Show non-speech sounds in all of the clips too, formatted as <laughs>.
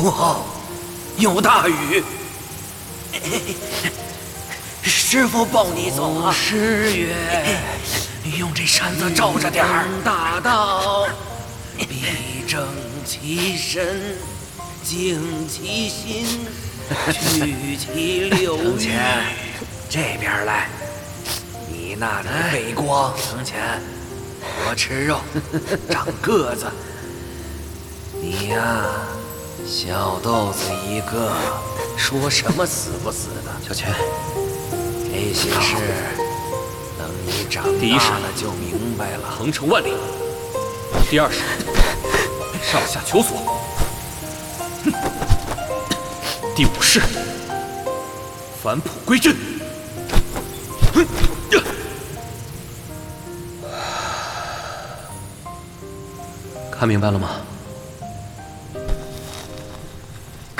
不好，有大雨！师傅抱你走啊！师爷，用这扇子罩着点儿。大道，必正其身，静其心，<laughs> 去其六欲。前，这边来。你那里背光，程前，多吃肉，<laughs> 长个子。你呀，小豆子一个，说什么死不死的？小钱，这些事，等你长大了就明白了。鹏程万里。第二是上下求索。第五是返璞归真。看明白了吗？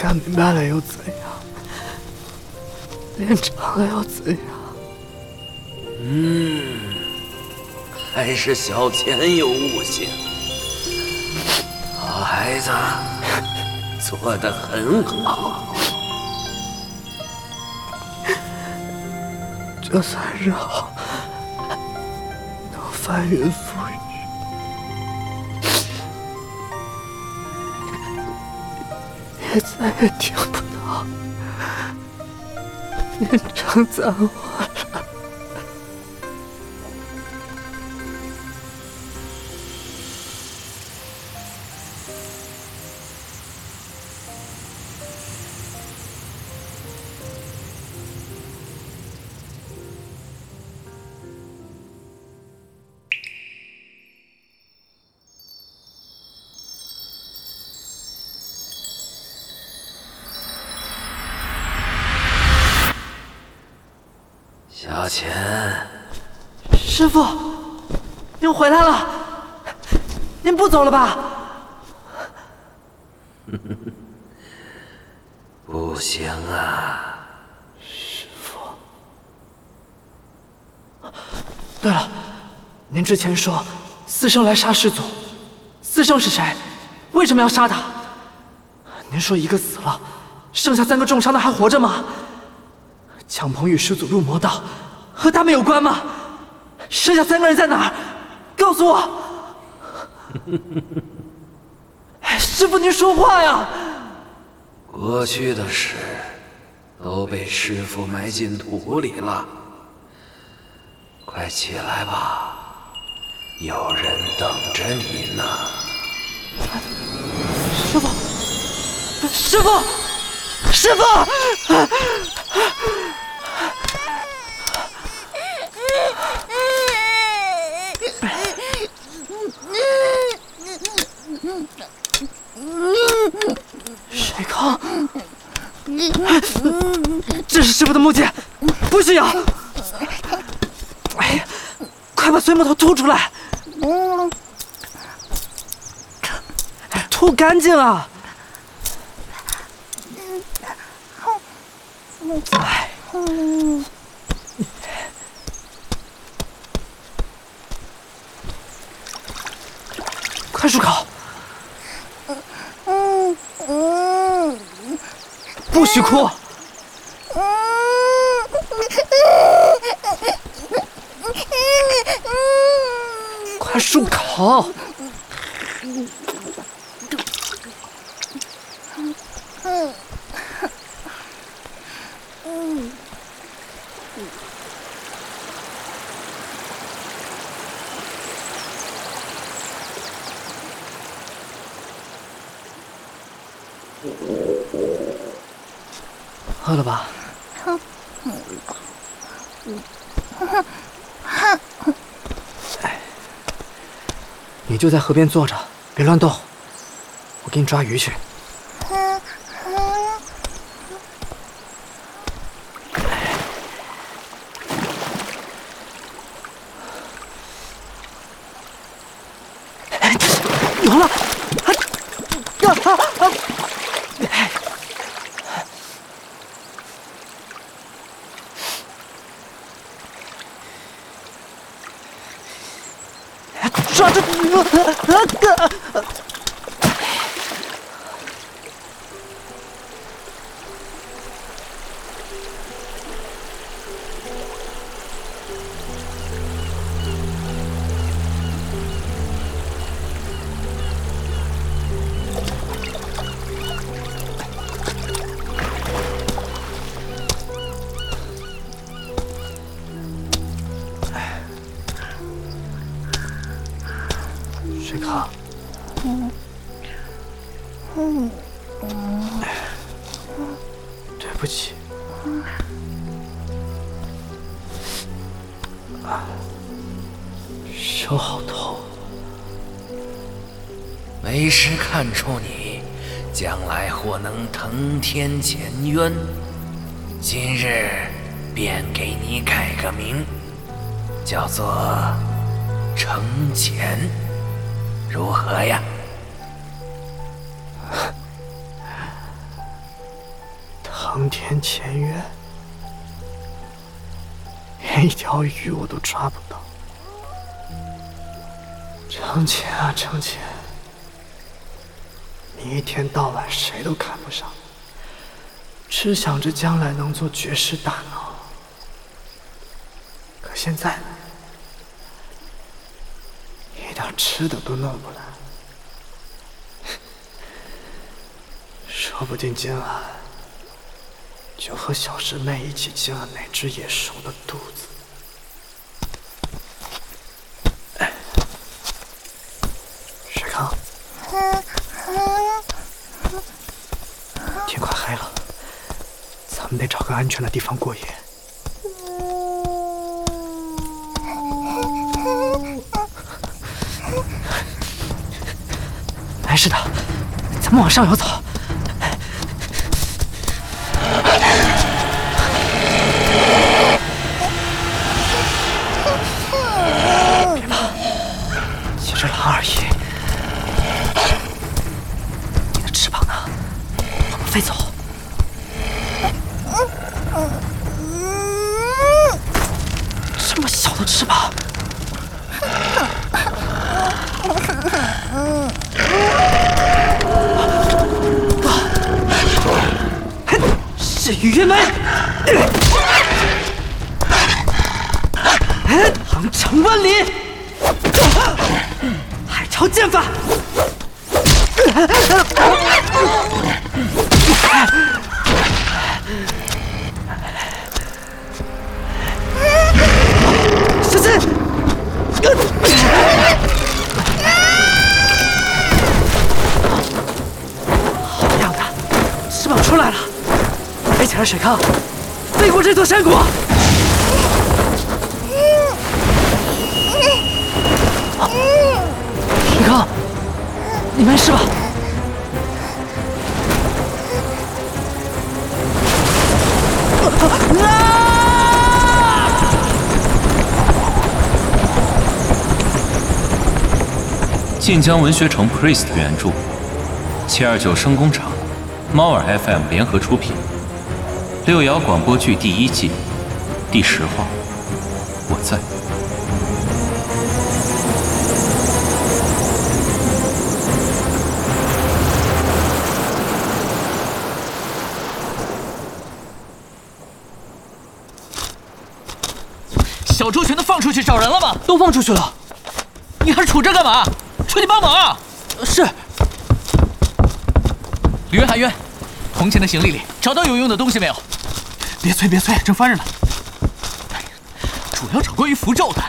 看明白了又怎样？练成了又怎样？嗯，还是小钱有悟性。好孩子，做得很好。就算日后能翻云再也听不到。您称赞我 <laughs> 不行啊！对了，您之前说四圣来杀师祖，四圣是谁？为什么要杀他？您说一个死了，剩下三个重伤的还活着吗？强鹏与师祖入魔道，和他们有关吗？剩下三个人在哪儿？告诉我！哎师傅，您说话呀！过去的事都被师傅埋进土里了。快起来吧，有人等着你呢。师傅，师傅，师傅！<laughs> 水康，这是师傅的木剑，不许咬！哎呀，快把碎木头吐出来！吐干净啊！哎，快漱口！许哭！快漱口！就在河边坐着，别乱动，我给你抓鱼去。哎有了！啊啊啊！哎抓住！程潜，如何呀？<laughs> 腾天前院，连一条鱼我都抓不到。程潜啊程潜，你一天到晚谁都看不上，只想着将来能做绝世大脑。可现在呢，吃的都弄不来，说不定今晚。就和小师妹一起进了那只野兽的肚子。水康，天快黑了，咱们得找个安全的地方过夜。是的，咱们往上游走。而已。你的翅膀呢？我们飞走。万里。海潮剑法，小心！好样的，翅膀出来了！飞起来，水康，飞过这座山谷。晋江文学城 Priest 原著，七二九声工厂，猫耳 FM 联合出品，六爻广播剧第一季第十话，我在。小周全都放出去找人了吗？都放出去了。你还杵这干嘛？出去帮忙啊！是。李渊、韩渊，铜钱的行李里找到有用的东西没有？别催，别催，正翻着呢。主要找关于符咒的。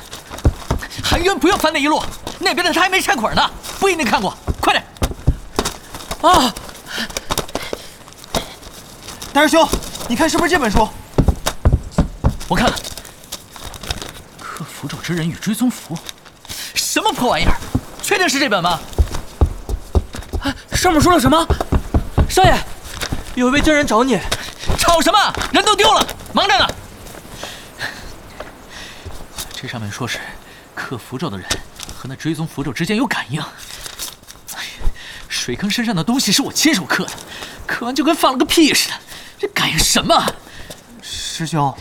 韩渊，不要翻那一路，那边的他还没拆捆呢，不一定看过。快点！啊！大师兄，你看是不是这本书？我看了。刻符咒之人与追踪符，什么破玩意儿？确定是这本吗？哎，上面说了什么？少爷，有一位真人找你。吵什么？人都丢了，忙着呢。这上面说是刻符咒的人和那追踪符咒之间有感应。哎呀，水坑身上的东西是我亲手刻的，刻完就跟放了个屁似的，这感应什么？师兄，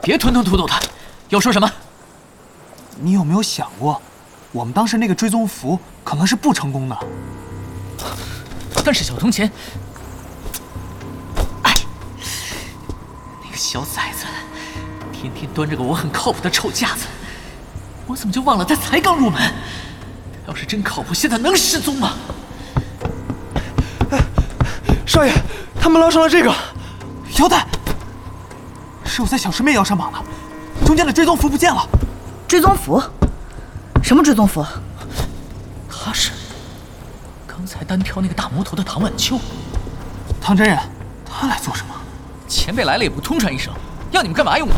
别吞吞吐吐的，要说什么？你有没有想过，我们当时那个追踪符可能是不成功的？但是小铜钱，哎，那个小崽子，天天端着个我很靠谱的臭架子，我怎么就忘了他才刚入门？他要是真靠谱，现在能失踪吗？哎，少爷，他们捞上了这个腰带，是我在小师妹腰上绑的，中间的追踪符不见了。追踪符？什么追踪符？他是刚才单挑那个大魔头的唐晚秋。唐真人，他来做什么？前辈来了也不通传一声，要你们干嘛用啊？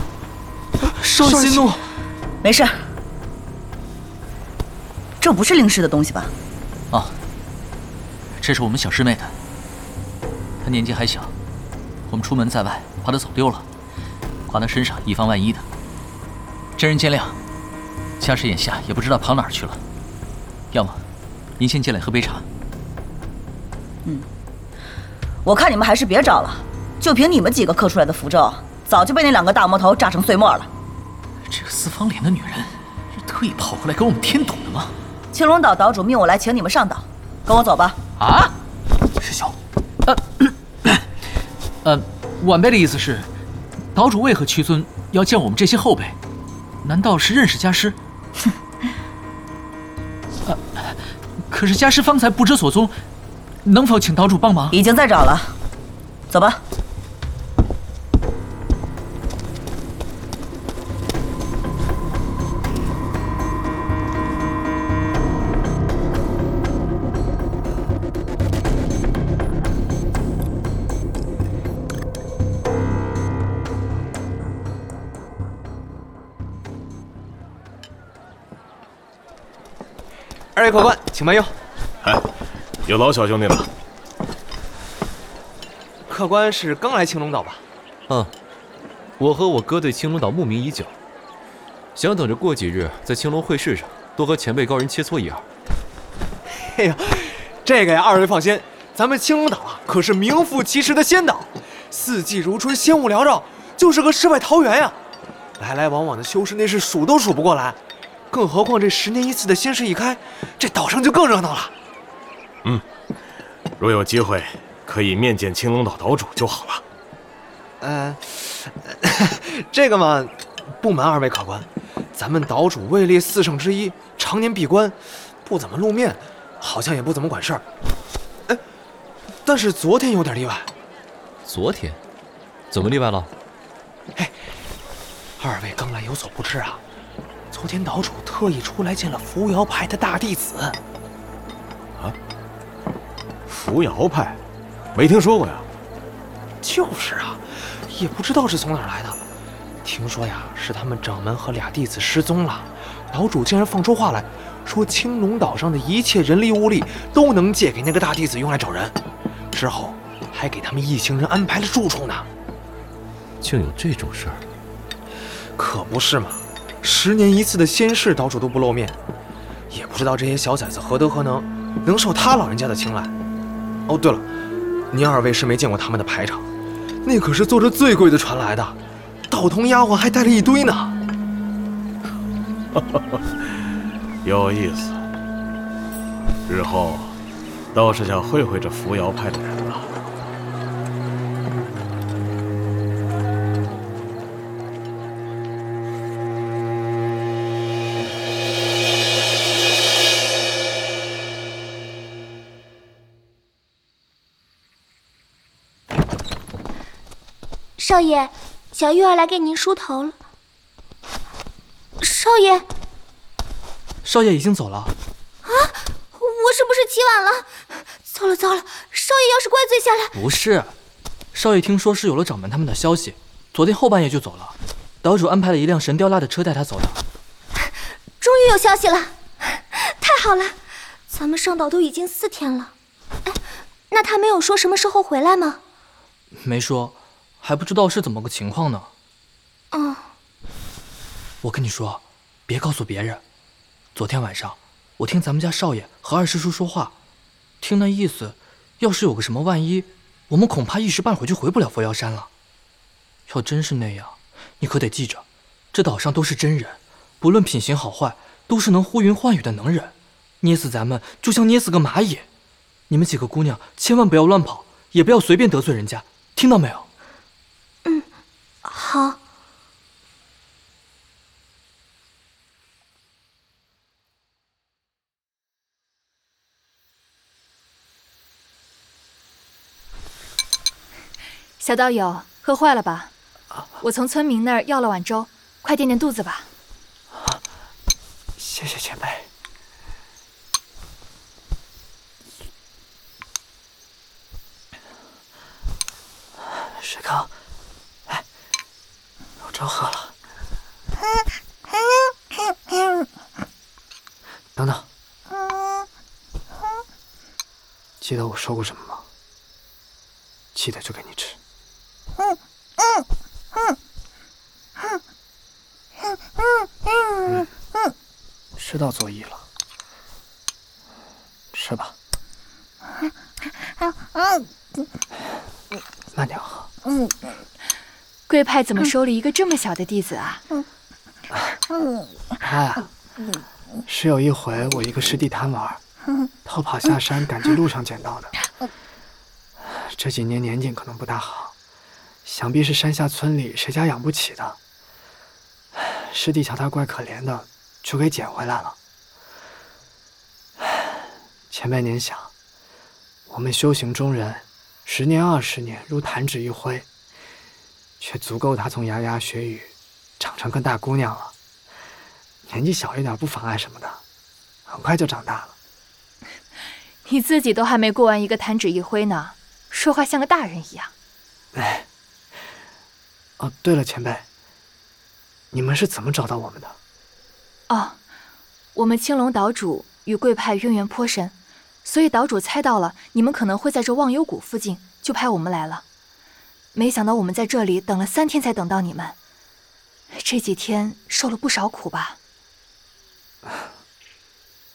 少爷息怒，没事。这不是灵师的东西吧？哦，这是我们小师妹的。她年纪还小，我们出门在外，怕她走丢了，挂她身上以防万一的。真人见谅，家师眼下也不知道跑哪儿去了。要么，您先进来喝杯茶。嗯，我看你们还是别找了。就凭你们几个刻出来的符咒，早就被那两个大魔头炸成碎末了。这个四方脸的女人，是特意跑过来给我们添堵的吗？青龙岛岛主命我来请你们上岛，跟我走吧。啊，师兄，呃，呃，晚辈的意思是，岛主为何屈尊要见我们这些后辈？难道是认识家师？可是家师方才不知所踪，能否请岛主帮忙？已经在找了，走吧。位客官，请慢用。哎，有劳小兄弟了。客官是刚来青龙岛吧？嗯，我和我哥对青龙岛慕名已久，想等着过几日在青龙会试上多和前辈高人切磋一二。哎呀，这个呀，二位放心，咱们青龙岛啊可是名副其实的仙岛，四季如春，仙雾缭绕，就是个世外桃源呀。来来往往的修士那是数都数不过来。更何况这十年一次的仙市一开，这岛上就更热闹了。嗯，若有机会可以面见青龙岛岛主就好了。呃，<laughs> 这个嘛，不瞒二位考官，咱们岛主位列四圣之一，常年闭关，不怎么露面，好像也不怎么管事儿。哎，但是昨天有点例外。昨天？怎么例外了？哎，二位刚来有所不知啊。昨天岛主特意出来见了扶摇派的大弟子。啊？扶摇派？没听说过呀。就是啊，也不知道是从哪儿来的。听说呀，是他们掌门和俩弟子失踪了。岛主竟然放出话来，说青龙岛上的一切人力物力都能借给那个大弟子用来找人。之后还给他们一行人安排了住处呢。竟有这种事儿？可不是嘛。十年一次的仙事，岛主都不露面，也不知道这些小崽子何德何能，能受他老人家的青睐。哦，对了，您二位是没见过他们的排场，那可是坐着最贵的船来的，道童丫鬟还带了一堆呢。<laughs> 有意思，日后倒是想会会这扶摇派的人少爷，小玉儿来给您梳头了。少爷，少爷已经走了。啊，我是不是起晚了？糟了糟了，少爷要是怪罪下来……不是，少爷听说是有了掌门他们的消息，昨天后半夜就走了。岛主安排了一辆神雕拉的车带他走的。终于有消息了，太好了！咱们上岛都已经四天了。哎，那他没有说什么时候回来吗？没说。还不知道是怎么个情况呢。嗯，我跟你说，别告诉别人。昨天晚上，我听咱们家少爷和二师叔说话，听那意思，要是有个什么万一，我们恐怕一时半会就回不了佛妖山了。要真是那样，你可得记着，这岛上都是真人，不论品行好坏，都是能呼云唤雨的能人，捏死咱们就像捏死个蚂蚁。你们几个姑娘千万不要乱跑，也不要随便得罪人家，听到没有？好，小道友，喝坏了吧？我从村民那儿要了碗粥，快垫垫肚子吧。谢谢前辈。水康。着喝了。<laughs> 等等，记得我说过什么吗？记得就给你吃。嗯，知道作揖了，吃吧。慢点喝。贵派怎么收了一个这么小的弟子啊？他呀，是有一回我一个师弟贪玩，偷跑下山赶集路上捡到的。这几年年景可能不大好，想必是山下村里谁家养不起的。师弟瞧他怪可怜的，就给捡回来了。前辈您想，我们修行中人，十年二十年如弹指一挥，却足够他从牙牙学语，长成个大姑娘了。年纪小一点不妨碍什么的，很快就长大了。你自己都还没过完一个弹指一挥呢，说话像个大人一样。哎，哦，对了，前辈，你们是怎么找到我们的？哦，我们青龙岛主与贵派渊源颇深，所以岛主猜到了你们可能会在这忘忧谷附近，就派我们来了。没想到我们在这里等了三天才等到你们，这几天受了不少苦吧？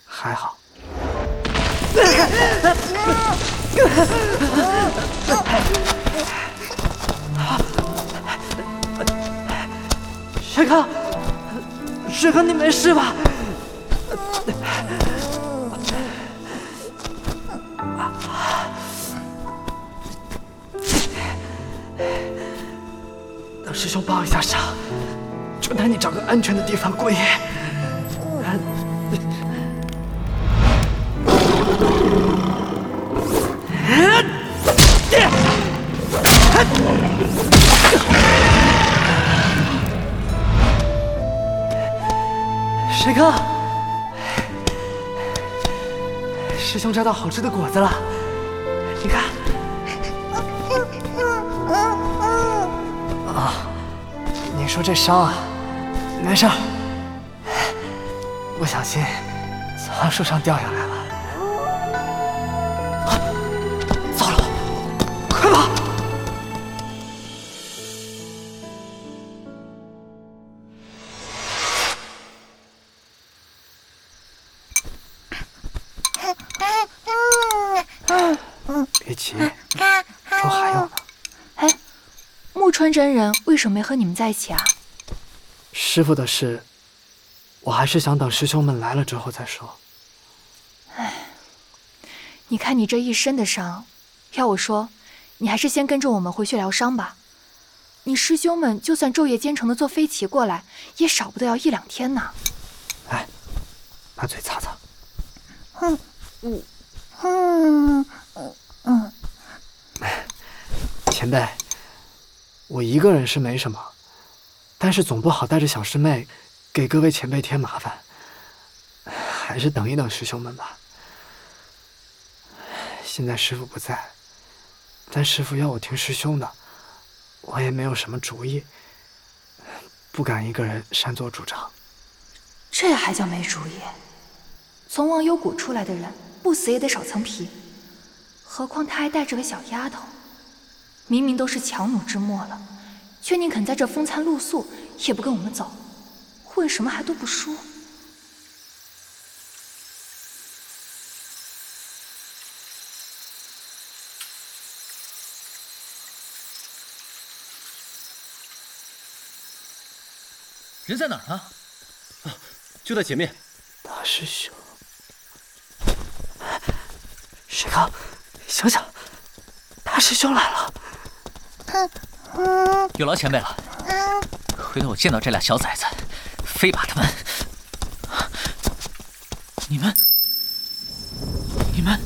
还好。水哥，水哥，你没事吧？师兄抱一下伤，就带你找个安全的地方过夜。水哥，师兄摘到好吃的果子了，你看。你说这伤啊，没事儿，不小心从树上掉下来了。真人为什么没和你们在一起啊？师傅的事，我还是想等师兄们来了之后再说。哎，你看你这一身的伤，要我说，你还是先跟着我们回去疗伤吧。你师兄们就算昼夜兼程的坐飞骑过来，也少不得要一两天呢。来，把嘴擦擦。哼嗯嗯嗯嗯。前辈，我一个人是没什么，但是总不好带着小师妹给各位前辈添麻烦，还是等一等师兄们吧。现在师傅不在，但师傅要我听师兄的，我也没有什么主意，不敢一个人擅作主张。这还叫没主意？从忘忧谷出来的人，不死也得少层皮，何况他还带着个小丫头。明明都是强弩之末了，却宁肯在这风餐露宿，也不跟我们走，为什么还都不说。人在哪儿啊？就在前面。大师兄，水哥，醒醒！大师兄来了。<laughs> 有劳前辈了。回头我见到这俩小崽子，非把他们……你们，你们，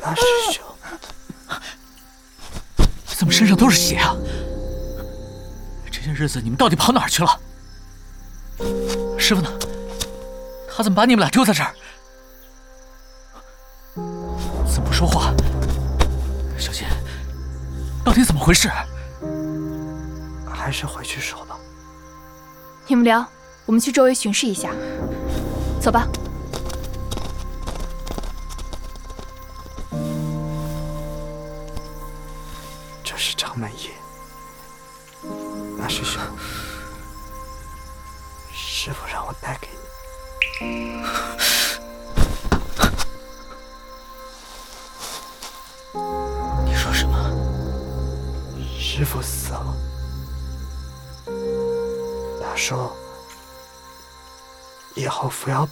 大师兄，怎么身上都是血啊？这些日子你们到底跑哪儿去了？师傅呢？他怎么把你们俩丢在这儿？回事？还是回去说吧。你们聊，我们去周围巡视一下。走吧。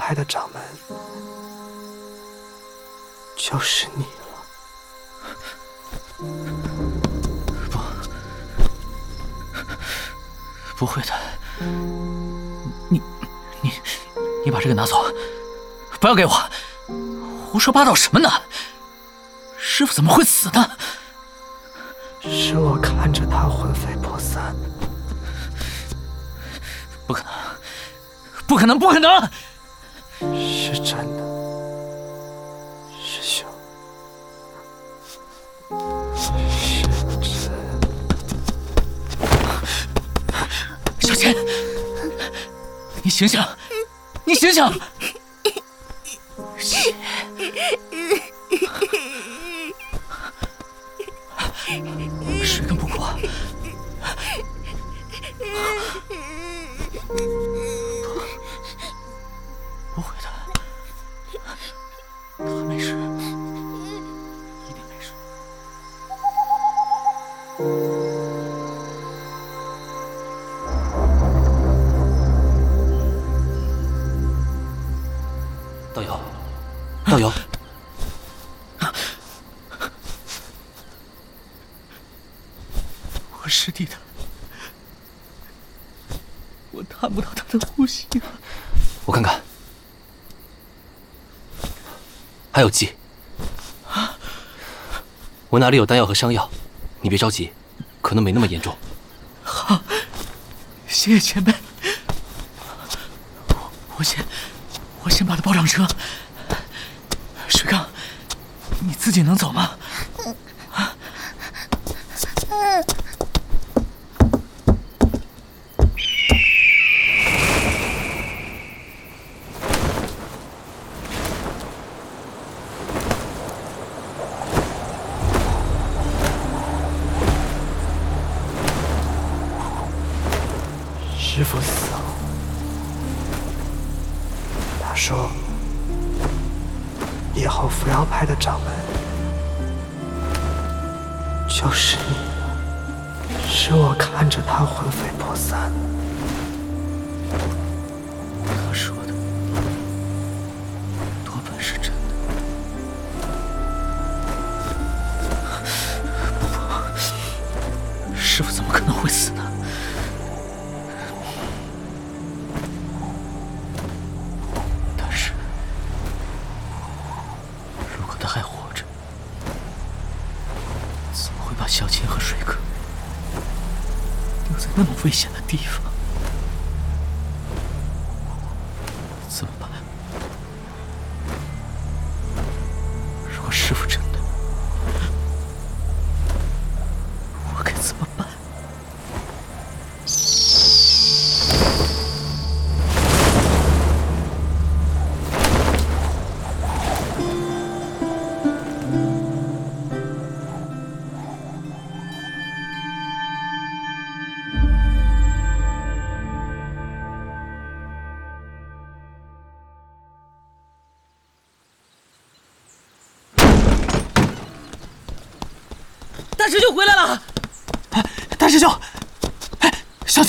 派的掌门就是你了。不会的，你你你把这个拿走，不要给我！胡说八道什么呢？师傅怎么会死呢？是我看着他魂飞魄散。不可能！不可能！不可能！醒醒！你醒醒！还有气。我哪里有丹药和伤药？你别着急，可能没那么严重。好，谢谢前辈。我我先我先把他抱上车。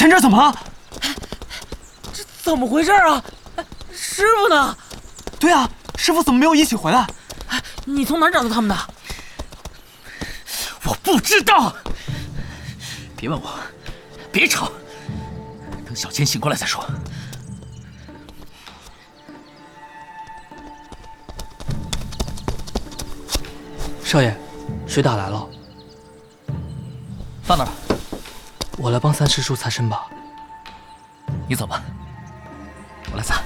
小钱这怎么了？这怎么回事啊？师傅呢？对啊，师傅怎么没有一起回来？你从哪儿找到他们的？我不知道。别问我，别吵，等小千醒过来再说。少爷，水打来了，放那儿吧。我来帮三师叔擦身吧。你走吧。我来擦。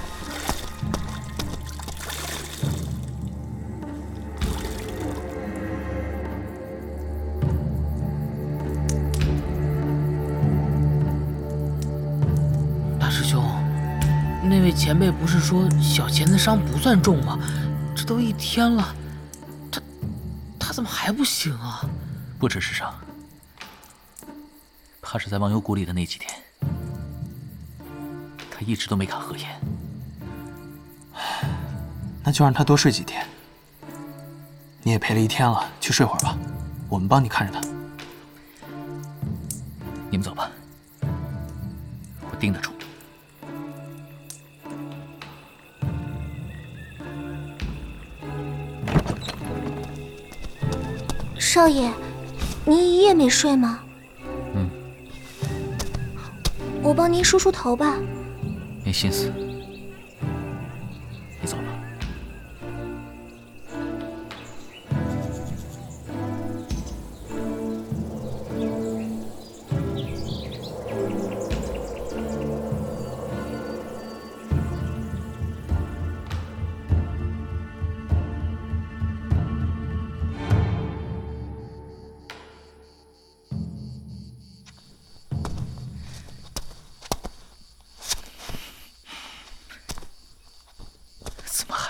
大师兄那位前辈不是说小钱的伤不算重吗？这都一天了他他怎么还不醒啊？不只是伤。怕是在忘忧谷里的那几天，他一直都没敢合眼。那就让他多睡几天。你也陪了一天了，去睡会儿吧，我们帮你看着他。你们走吧，我盯得住。少爷，您一夜没睡吗？我帮您梳梳头吧。没心思，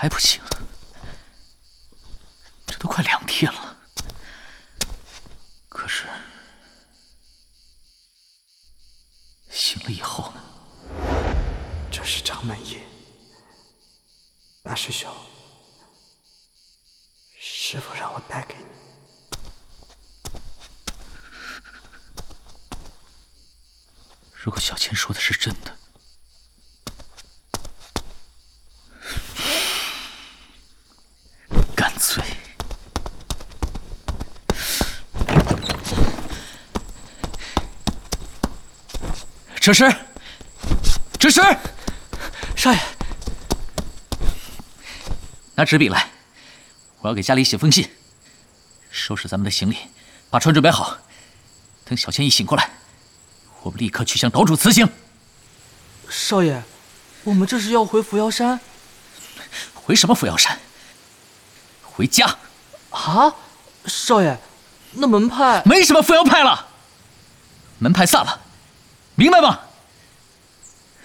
还不行？这都快两天了。可是醒了以后呢？这是张门印。大师兄，师傅让我带给你。如果小千说的是真的，干脆这是，这是，少爷，拿纸笔来，我要给家里写封信，收拾咱们的行李，把船准备好，等小千一醒过来，我们立刻去向岛主辞行。少爷，我们这是要回扶摇山？回什么扶摇山？回家。啊，少爷，那门派没什么扶摇派了，门派散了，明白吗？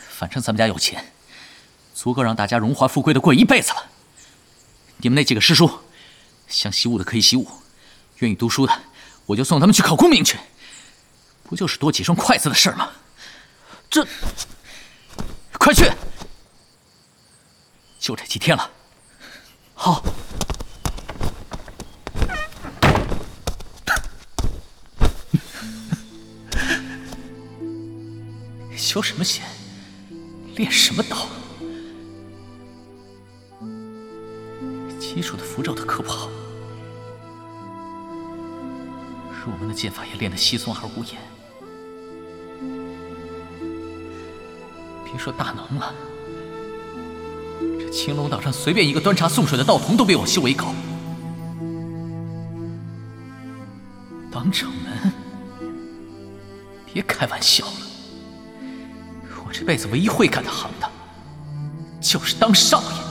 反正咱们家有钱，足够让大家荣华富贵的过一辈子了。你们那几个师叔，想习武的可以习武，愿意读书的，我就送他们去考功名去，不就是多几双筷子的事吗？这，快去！就这几天了。好。修什么仙？练什么道？基础的符咒都刻不好，入门的剑法也练得稀松而无言。别说大能了，这青龙岛上随便一个端茶送水的道童都比我修为高。当掌门，别开玩笑了。这辈子唯一会干的行当，就是当少爷。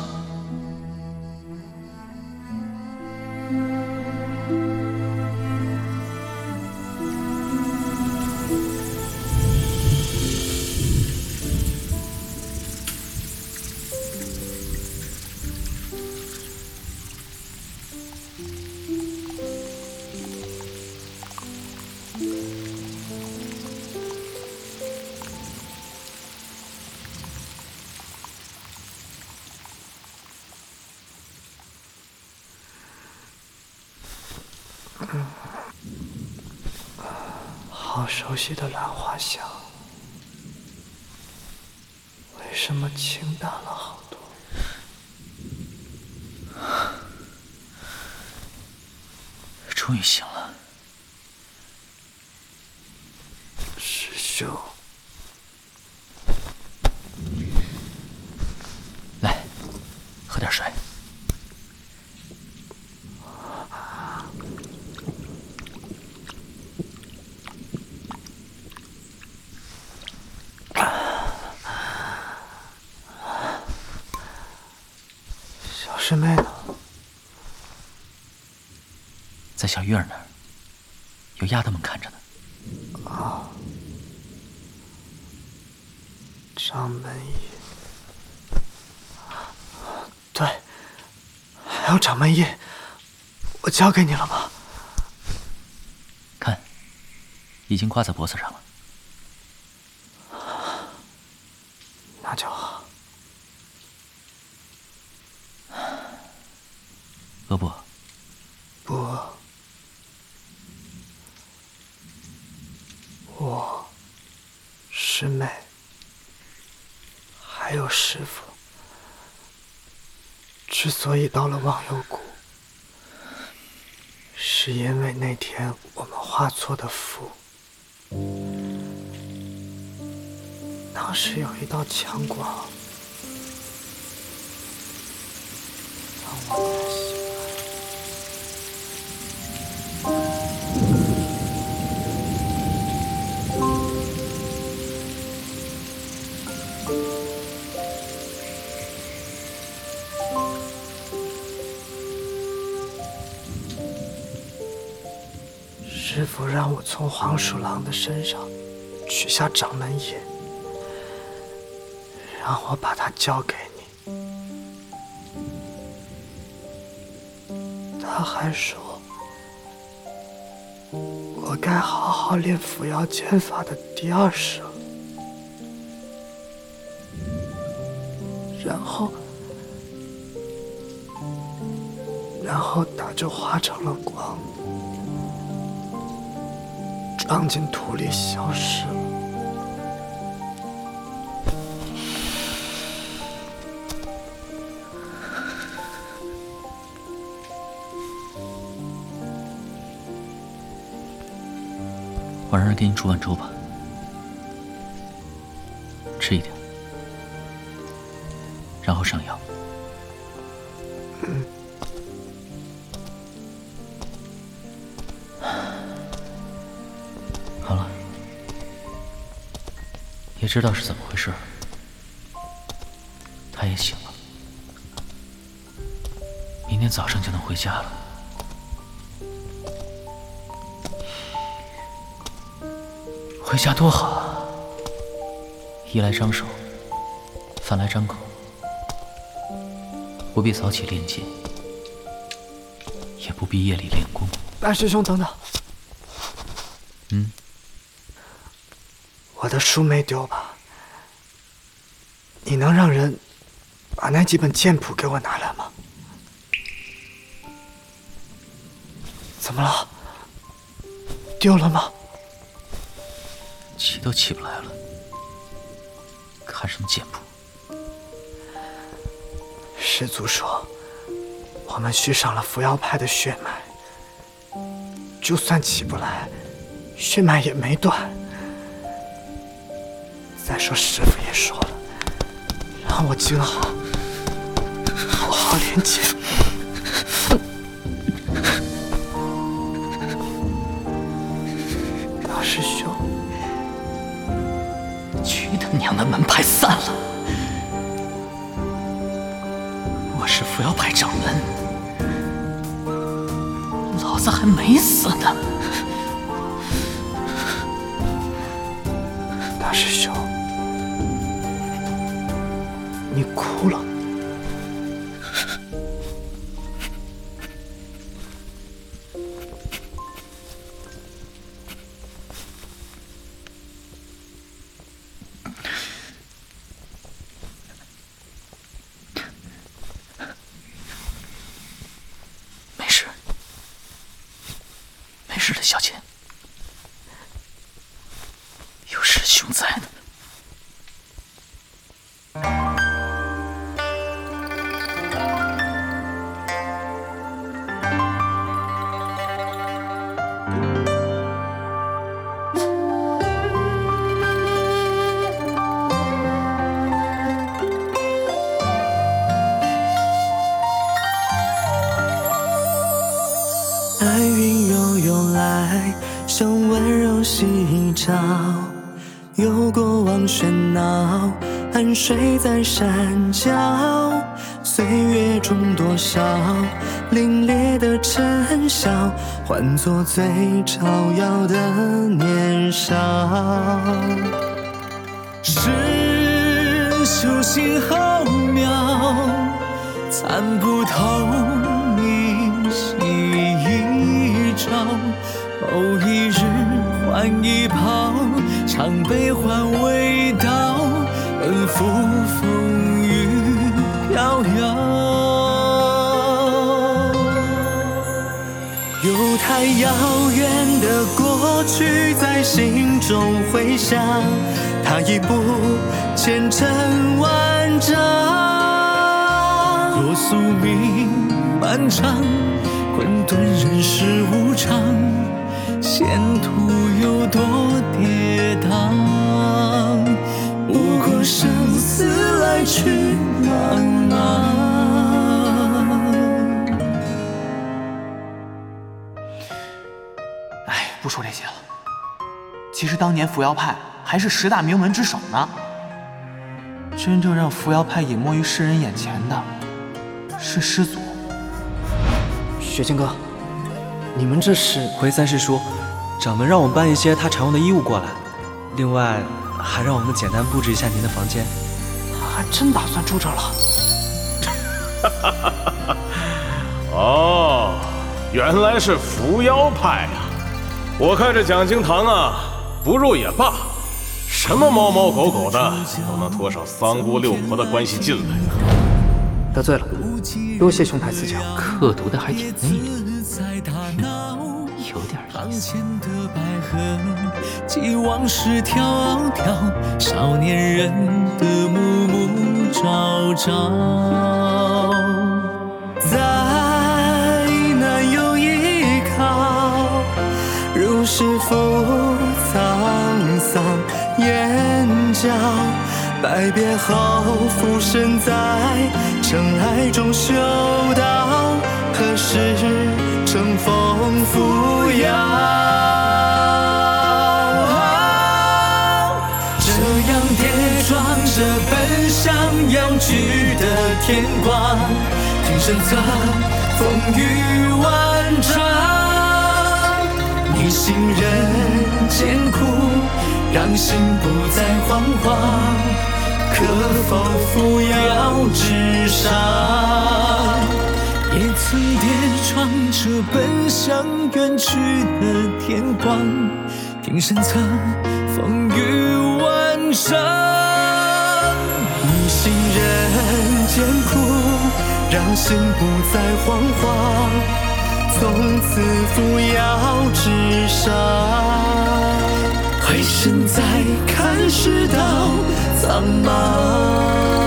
好熟悉的兰花香，为什么清淡了好多？终于醒了，师兄。师妹呢？在小玉儿那儿，有丫头们看着呢。啊！掌门印，对，还有掌门印，我交给你了吗？看，已经挂在脖子上了。到了忘忧谷，是因为那天我们画错的符。当时有一道强光，让我师傅让我从黄鼠狼的身上取下掌门印，让我把它交给你。他还说，我该好好练伏妖剑法的第二声，然后，然后它就化成了光。撞进土里消失了。晚上给你煮碗粥吧，吃一点，然后上药。也知道是怎么回事，他也醒了，明天早上就能回家了。回家多好啊！衣来张手，饭来张口，不必早起练剑，也不必夜里练功。大师兄，等等。嗯。我的书没丢吧？你能让人把那几本剑谱给我拿来吗？怎么了？丢了吗？起都起不来了，看什么剑谱？师祖说，我们续上了扶摇派的血脉，就算起不来，血脉也没断。再说师傅也说了，让我今后好好练剑。<laughs> 大师兄，去他娘的门派散了！我是扶摇派掌门，老子还没死呢。<laughs> 大师兄。你哭了。有过往喧闹，安睡在山脚。岁月中多少凛冽的尘嚣，换作最招摇的年少。是修行浩渺，参不透明心一朝，某一日。常悲欢味道，奔赴风雨飘摇。有太遥远的过去在心中回响，它已不前尘万丈。若宿命漫长，混沌人世无常，前途有多跌宕？不过生死来去茫茫。哎，不说这些了。其实当年扶摇派还是十大名门之首呢。真正让扶摇派隐没于世人眼前的，是师祖。雪清哥，你们这是？回三师叔，掌门让我们搬一些他常用的衣物过来，另外还让我们简单布置一下您的房间。还真打算住这儿了？<laughs> 哦，原来是扶妖派啊！我看这讲经堂啊，不入也罢，什么猫猫狗狗的都能拖上三姑六婆的关系进来。得罪了，多谢兄台赐教。刻读的还挺内敛，有点意思。记往事迢迢，少年人的暮暮朝朝。再难有依靠，如是复沧桑眼角。拜别后，浮生在尘埃中修道，何时乘风扶摇？着奔向遥距的天光，平生侧风雨万丈，逆行人间苦，让心不再惶惶。可否扶摇直上？也曾跌撞着奔向远去的天光，平生侧风雨万丈。一心人间苦，让心不再惶惶。从此扶摇直上，回身再看世道。苍茫。